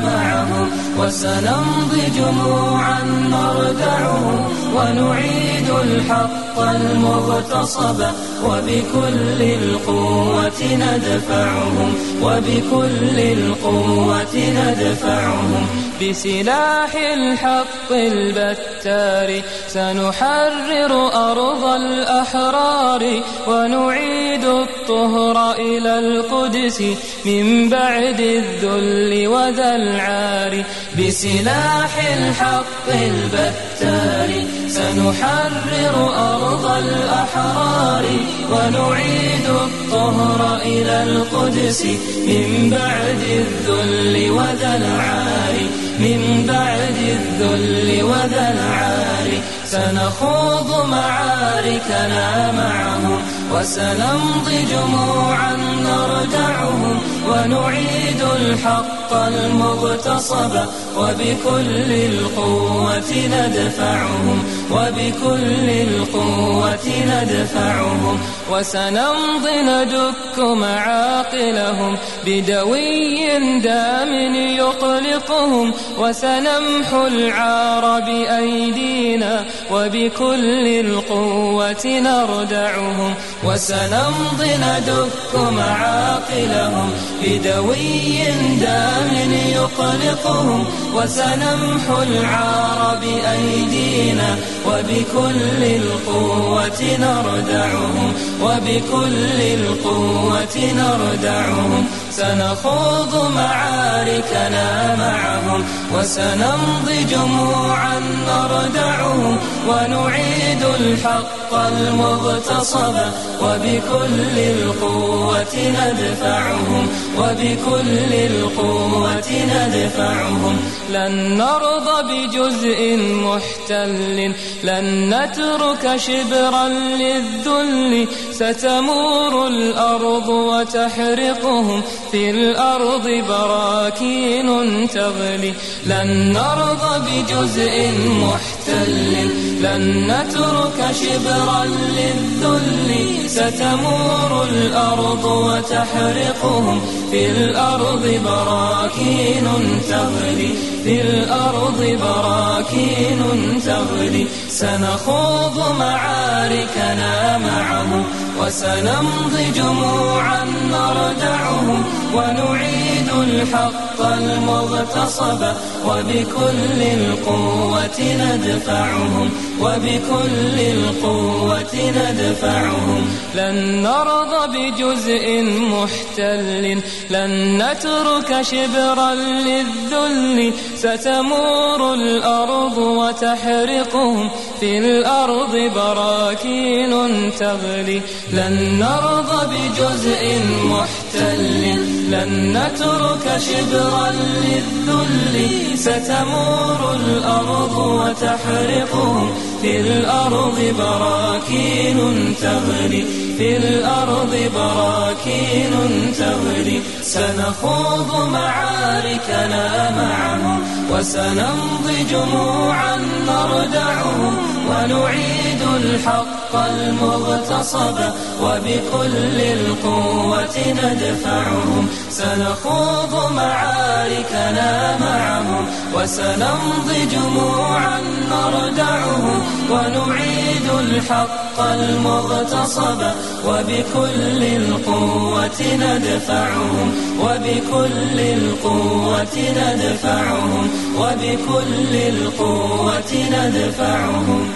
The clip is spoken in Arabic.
معهم وسنمضي جموعا نردعهم ونعيد الحق المغتصب. وبكل القوة ندفعهم. وبكل القوة ندفعهم. بسلاح الحق البتار سنحرر أرض الأحرار ونعيد الطهر إلى القدس من بعد الذل وذا العار. بسلاح الحق البتار سنحرر أرض الأحرار. ونعيد الطهر إلى القدس من بعد الذل وذا العار. من بعد الذل وذا العار. سنخوض معاركنا معهم وسنمضي جموعا نردعهم ونعيد الحق المغتصب وبكل القوة ندفعهم وبكل القوة ندفعهم وسنمضي ندك معاقلهم بدوي دام يقلقهم وسنمحو العار بأيدينا وبكل القوة نردعهم وسنمضي ندك معاقلهم بدوي دام يقلقهم وسنمحو العار بأيدينا وبكل القوة نردعهم وبكل القوة نردعهم. سنخوض معاركنا معهم وسنمضي جموعا نردعهم ونعيد الحق المغتصب وبكل القوة ندفعهم وبكل القوة ندفعهم. لن نرضى بجزء محتل لن نترك شبرا للذل. ستمور الأرض وتحرقهم في الأرض براكين تغلي. لن نرضى بجزء محتل. لن نترك شبرا للذل. ستمور الأرض وتحرقهم. في الأرض براكين تغلي. في الأرض براكين تغلي. سنخوض معاركنا معهم. وسنمضي جموعا نردعهم ونعيد الحق المغتصب وبكل القوة ندفعهم وبكل القوة ندفعهم. لن نرضى بجزء محتل لن نترك شبرا للذل ستمور الأرض وتحرقهم في الأرض براكين تغلي. لن نرضى بجزء محتل لن نترك شبرا للذل ستمور الأرض وتحرقهم في الأرض براكين تغلي في الأرض براكين تغلي سنخوض معاركنا معهم وسنمضي جموعا نردعهم ونعيد الحق المغتصب وبكل القوة ندفعهم. سنخوض معاركنا معهم وسنمضي جموعا نردعهم ونعيد الحق المغتصب وبكل القوة ندفعهم وبكل القوة ندفعهم وبكل القوة ندفعهم